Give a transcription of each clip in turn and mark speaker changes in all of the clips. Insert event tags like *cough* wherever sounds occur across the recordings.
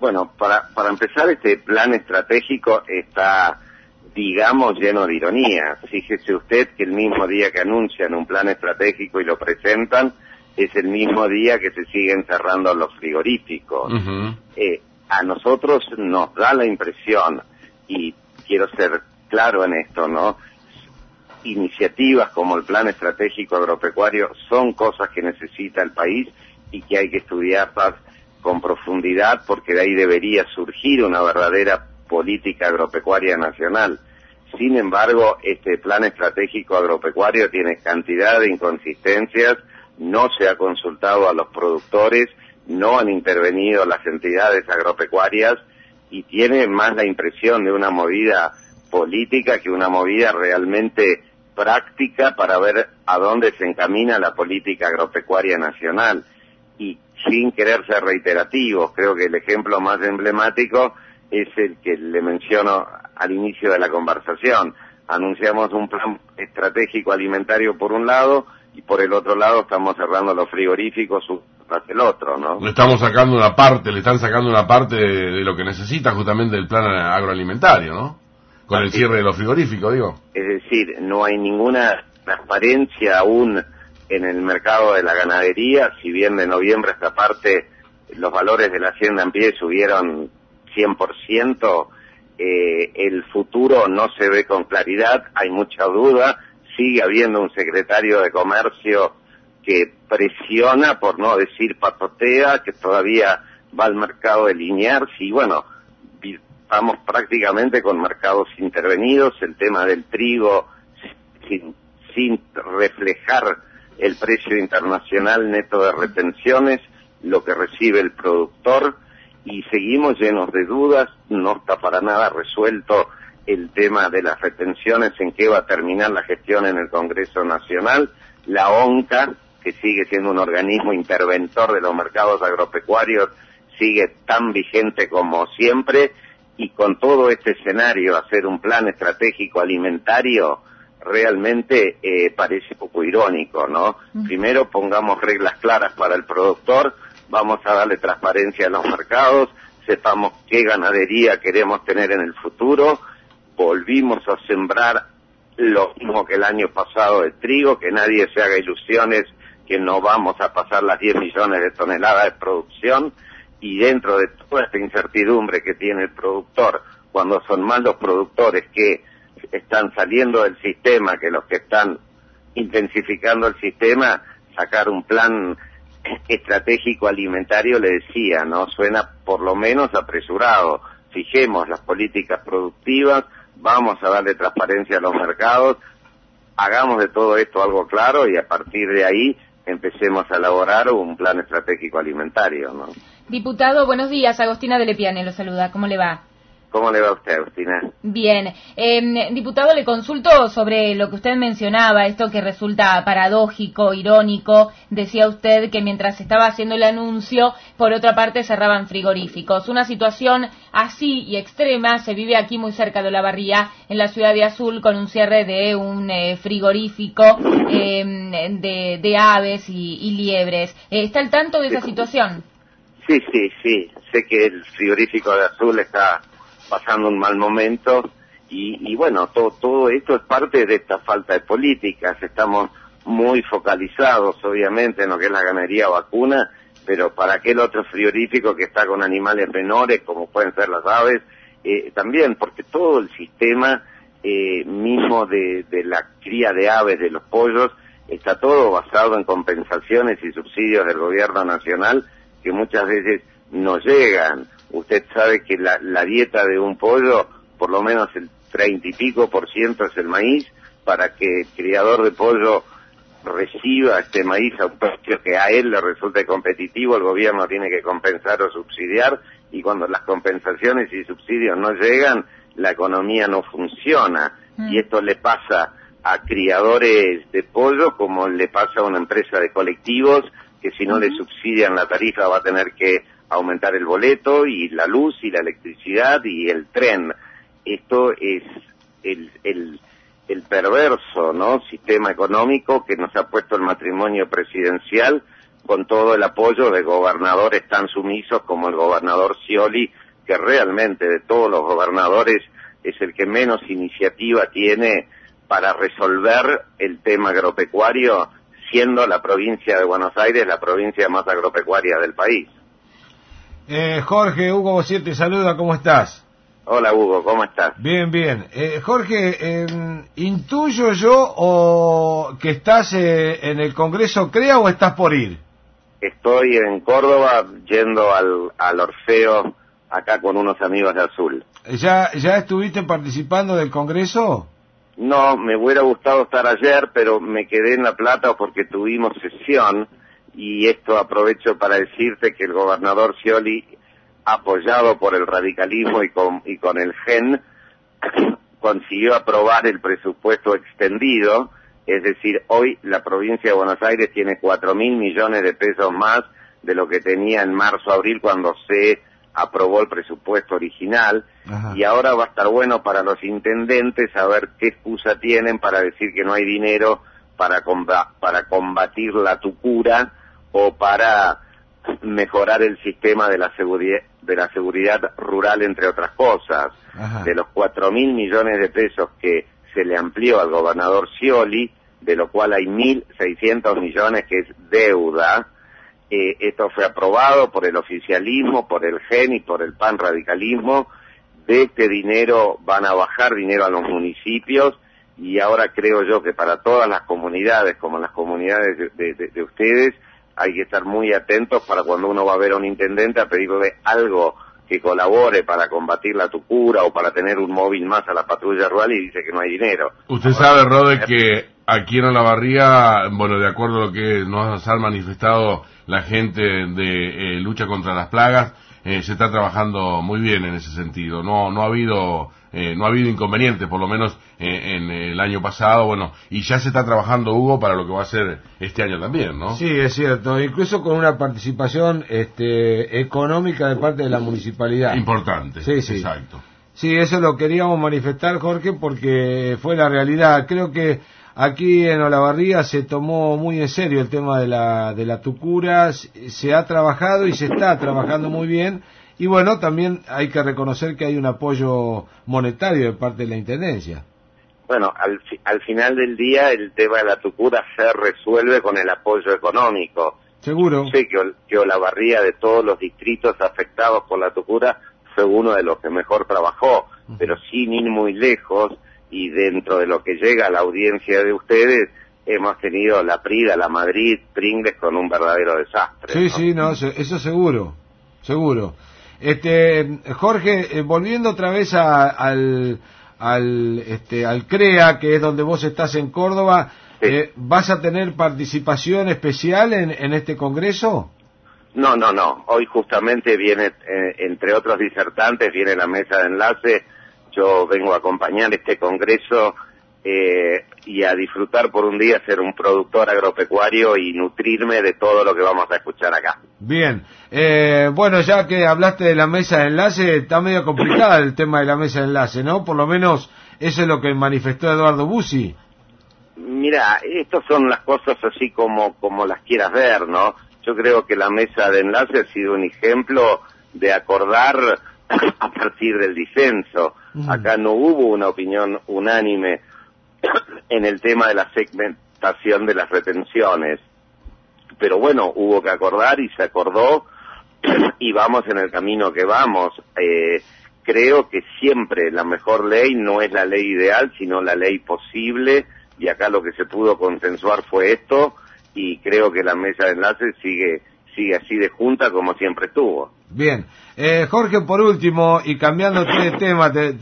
Speaker 1: Bueno, para, para empezar, este plan estratégico está, digamos, lleno de ironía. Fíjese usted que el mismo día que anuncian un plan estratégico y lo presentan, es el mismo día que se siguen cerrando los frigoríficos. eh, a nosotros nos da la impresión, y quiero ser claro en esto, ¿no? Iniciativas como el Plan Estratégico Agropecuario son cosas que necesita el país y que hay que estudiarlas con profundidad porque de ahí debería surgir una verdadera política agropecuaria nacional. Sin embargo, este plan estratégico agropecuario tiene cantidad de inconsistencias, no se ha consultado a los productores, no han intervenido las entidades agropecuarias y tiene más la impresión de una movida política que una movida realmente práctica para ver a dónde se encamina la política agropecuaria nacional. Y sin querer ser reiterativos, creo que el ejemplo más emblemático es el que le menciono al inicio de la conversación. Anunciamos un plan estratégico alimentario por un lado y por el otro lado estamos cerrando los frigoríficos tras el otro, ¿no?
Speaker 2: Le estamos sacando una parte, le están sacando una parte de, lo que necesita justamente el plan agroalimentario, ¿no? Con el cierre de los frigoríficos, digo.
Speaker 1: Es decir, no hay ninguna transparencia aún en el mercado de la ganadería, si bien de noviembre a esta parte los valores de la hacienda en pie subieron 100%, eh, el futuro no se ve con claridad, hay mucha duda, sigue habiendo un secretario de comercio que presiona, por no decir patotea, que todavía va al mercado de Liniers y bueno, estamos prácticamente con mercados intervenidos, el tema del trigo sin, sin reflejar el precio internacional neto de retenciones, lo que recibe el productor, y seguimos llenos de dudas, no está para nada resuelto el tema de las retenciones, en qué va a terminar la gestión en el Congreso Nacional, la ONCA, que sigue siendo un organismo interventor de los mercados agropecuarios, sigue tan vigente como siempre, y con todo este escenario, hacer un plan estratégico alimentario, realmente eh, parece poco irónico, ¿no? Primero pongamos reglas claras para el productor, vamos a darle transparencia a los mercados, sepamos qué ganadería queremos tener en el futuro, volvimos a sembrar lo mismo que el año pasado de trigo, que nadie se haga ilusiones que no vamos a pasar las 10 millones de toneladas de producción y dentro de toda esta incertidumbre que tiene el productor, cuando son más los productores que están saliendo del sistema que los que están intensificando el sistema, sacar un plan estratégico alimentario, le decía, ¿no? Suena por lo menos apresurado. Fijemos las políticas productivas, vamos a darle transparencia a los mercados, hagamos de todo esto algo claro y a partir de ahí empecemos a elaborar un plan estratégico alimentario, ¿no?
Speaker 3: Diputado, buenos días. Agostina de Lepiane lo saluda. ¿Cómo le va?
Speaker 1: ¿Cómo le va a usted, Agustina?
Speaker 3: Bien. Eh, diputado, le consulto sobre lo que usted mencionaba, esto que resulta paradójico, irónico. Decía usted que mientras estaba haciendo el anuncio, por otra parte cerraban frigoríficos. Una situación así y extrema se vive aquí muy cerca de la barría, en la ciudad de Azul, con un cierre de un eh, frigorífico eh, de, aves y, y liebres. Eh, ¿Está al tanto de esa situación?
Speaker 1: Sí, sí, sí. Sé que el frigorífico de Azul está pasando un mal momento y, bueno, todo, todo esto es parte de esta falta de políticas. Estamos muy focalizados, obviamente, en lo que es la ganadería vacuna, pero para aquel otro frigorífico que está con animales menores, como pueden ser las aves, eh, también, porque todo el sistema eh, mismo de la cría de aves, de los pollos, está todo basado en compensaciones y subsidios del gobierno nacional que muchas veces no llegan Usted sabe que la, la dieta de un pollo, por lo menos el treinta y pico por ciento es el maíz, para que el criador de pollo reciba este maíz a un precio que a él le resulte competitivo, el gobierno tiene que compensar o subsidiar, y cuando las compensaciones y subsidios no llegan, la economía no funciona. Mm. Y esto le pasa a criadores de pollo como le pasa a una empresa de colectivos que si no le subsidian la tarifa va a tener que aumentar el boleto y la luz y la electricidad y el tren. Esto es el, perverso ¿no? sistema económico que nos ha puesto el matrimonio presidencial con todo el apoyo de gobernadores tan sumisos como el gobernador Scioli, que realmente de todos los gobernadores es el que menos iniciativa tiene para resolver el tema agropecuario, siendo la provincia de Buenos Aires la provincia más agropecuaria del país.
Speaker 4: Eh, Jorge, Hugo Bosier te saluda, ¿cómo estás?
Speaker 1: Hola Hugo, ¿cómo estás?
Speaker 4: Bien, bien. Eh, Jorge, em, ¿intuyo yo o que estás eh, en el Congreso CREA o estás por ir?
Speaker 1: Estoy en Córdoba yendo al, al Orfeo acá con unos amigos de Azul.
Speaker 4: ¿Ya, ¿Ya estuviste participando del Congreso?
Speaker 1: No, me hubiera gustado estar ayer, pero me quedé en La Plata porque tuvimos sesión y esto aprovecho para decirte que el gobernador Scioli, apoyado por el radicalismo y con, y con el GEN, *coughs* consiguió aprobar el presupuesto extendido, es decir, hoy la provincia de Buenos Aires tiene cuatro mil millones de pesos más de lo que tenía en marzo-abril cuando se aprobó el presupuesto original. Y ahora va a estar bueno para los intendentes saber qué excusa tienen para decir que no hay dinero para, para combatir la tucura o para mejorar el sistema de la seguridad de la seguridad rural entre otras cosas de los cuatro mil millones de pesos que se le amplió al gobernador Scioli de lo cual hay mil seiscientos millones que es deuda eh, esto fue aprobado por el oficialismo, por el GEN y por el PAN radicalismo. De este dinero van a bajar dinero a los municipios y ahora creo yo que para todas las comunidades, como las comunidades de, ustedes, hay que estar muy atentos para cuando uno va a ver a un intendente a pedirle algo que colabore para combatir la tucura o para tener un móvil más a la patrulla rural y dice que no hay dinero.
Speaker 2: Usted sabe, Rode, que aquí en Olavarría, bueno, de acuerdo a lo que nos han manifestado la gente de eh, lucha contra las plagas, eh, se está trabajando muy bien en ese sentido. No, no ha habido, eh, no ha habido inconvenientes, por lo menos en el año pasado, bueno, y ya se está trabajando Hugo para lo que va a ser este año también, ¿no?
Speaker 4: Sí, es cierto, incluso con una participación este, económica de parte de la municipalidad.
Speaker 2: Importante,
Speaker 4: sí, sí.
Speaker 2: exacto.
Speaker 4: Sí, eso lo queríamos manifestar, Jorge, porque fue la realidad. Creo que Aquí en Olavarría se tomó muy en serio el tema de la, de la tucura, se ha trabajado y se está trabajando muy bien y bueno, también hay que reconocer que hay un apoyo monetario de parte de la Intendencia.
Speaker 1: Bueno, al, al final del día el tema de la tucura se resuelve con el apoyo económico.
Speaker 4: Seguro.
Speaker 1: Sé que, que Olavarría de todos los distritos afectados por la tucura fue uno de los que mejor trabajó, pero sin ir muy lejos, y dentro de lo que llega a la audiencia de ustedes, hemos tenido la Prida, la Madrid, Pringles con un verdadero desastre.
Speaker 4: Sí, sí, no, eso seguro, seguro. Este, Jorge, eh, volviendo otra vez al, al, este, al CREA, que es donde vos estás en Córdoba, eh, ¿vas a tener participación especial en, en este congreso?
Speaker 1: No, no, no. Hoy justamente viene, eh, entre otros disertantes, viene la mesa de enlace yo vengo a acompañar este congreso eh, y a disfrutar por un día ser un productor agropecuario y nutrirme de todo lo que vamos a escuchar acá.
Speaker 4: Bien, eh, bueno, ya que hablaste de la mesa de enlace, está medio complicada el tema de la mesa de enlace, ¿no? Por lo menos eso es lo que manifestó Eduardo Bussi.
Speaker 1: Mira, estas son las cosas así como, como las quieras ver, ¿no? Yo creo que la mesa de enlace ha sido un ejemplo de acordar *coughs* a partir del disenso. Acá no hubo una opinión unánime *coughs* en el tema de la segmentación de las retenciones. Pero bueno, hubo que acordar y se acordó *coughs* y vamos en el camino que vamos. Eh, creo que siempre la mejor ley no es la ley ideal, sino la ley posible y acá lo que se pudo consensuar fue esto y creo que la mesa de enlace sigue sigue así de junta como siempre estuvo.
Speaker 4: Bien. Eh, Jorge, por último, y cambiando de tema, te,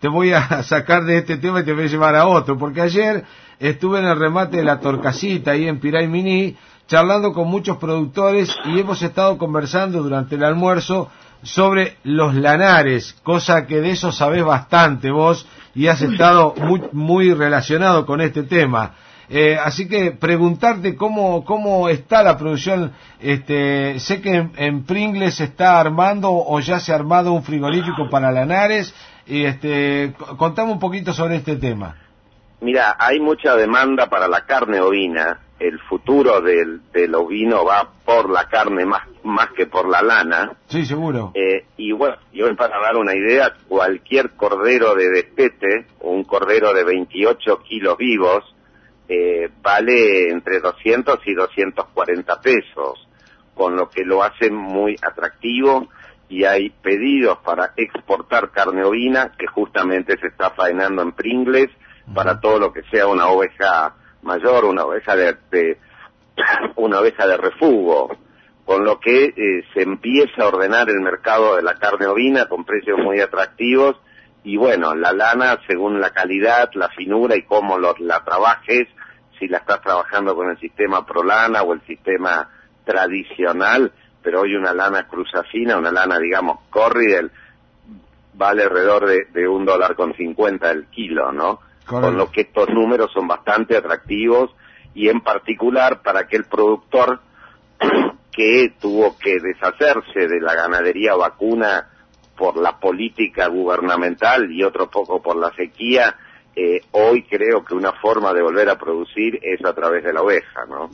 Speaker 4: te, voy a *laughs* sacar de este tema y te voy a llevar a otro, porque ayer estuve en el remate de la Torcasita, ahí en Piray Mini, charlando con muchos productores y hemos estado conversando durante el almuerzo sobre los lanares, cosa que de eso sabés bastante vos y has estado muy, muy relacionado con este tema. Eh, así que preguntarte cómo, cómo está la producción. Este, sé que en, Pringles se está armando o ya se ha armado un frigorífico para Lanares. Y este, contame un poquito sobre este tema.
Speaker 1: Mira, hay mucha demanda para la carne ovina el futuro del, del ovino va por la carne más, más que por la lana.
Speaker 4: Sí, seguro.
Speaker 1: Eh, y bueno, yo para dar una idea, cualquier cordero de despete, o un cordero de 28 kilos vivos, eh, vale entre 200 y 240 pesos, con lo que lo hace muy atractivo y hay pedidos para exportar carne ovina que justamente se está faenando en Pringles para todo lo que sea una oveja mayor, una oveja de, *clears throat* una oveja de refugo, con lo que eh, se empieza a ordenar el mercado de la carne ovina con precios muy atractivos y bueno, la lana según la calidad, la finura y cómo la trabajes, si la estás trabajando con el sistema Prolana o el sistema tradicional, pero hoy una lana cruzafina, una lana digamos Corridel, vale alrededor de, de un dólar con cincuenta el kilo, ¿no? con lo que estos números son bastante atractivos y en particular para aquel productor *clears throat* que tuvo que deshacerse de la ganadería vacuna por la política gubernamental y otro poco por la sequía, eh, hoy creo que una forma de volver a producir es a través de la oveja, ¿no?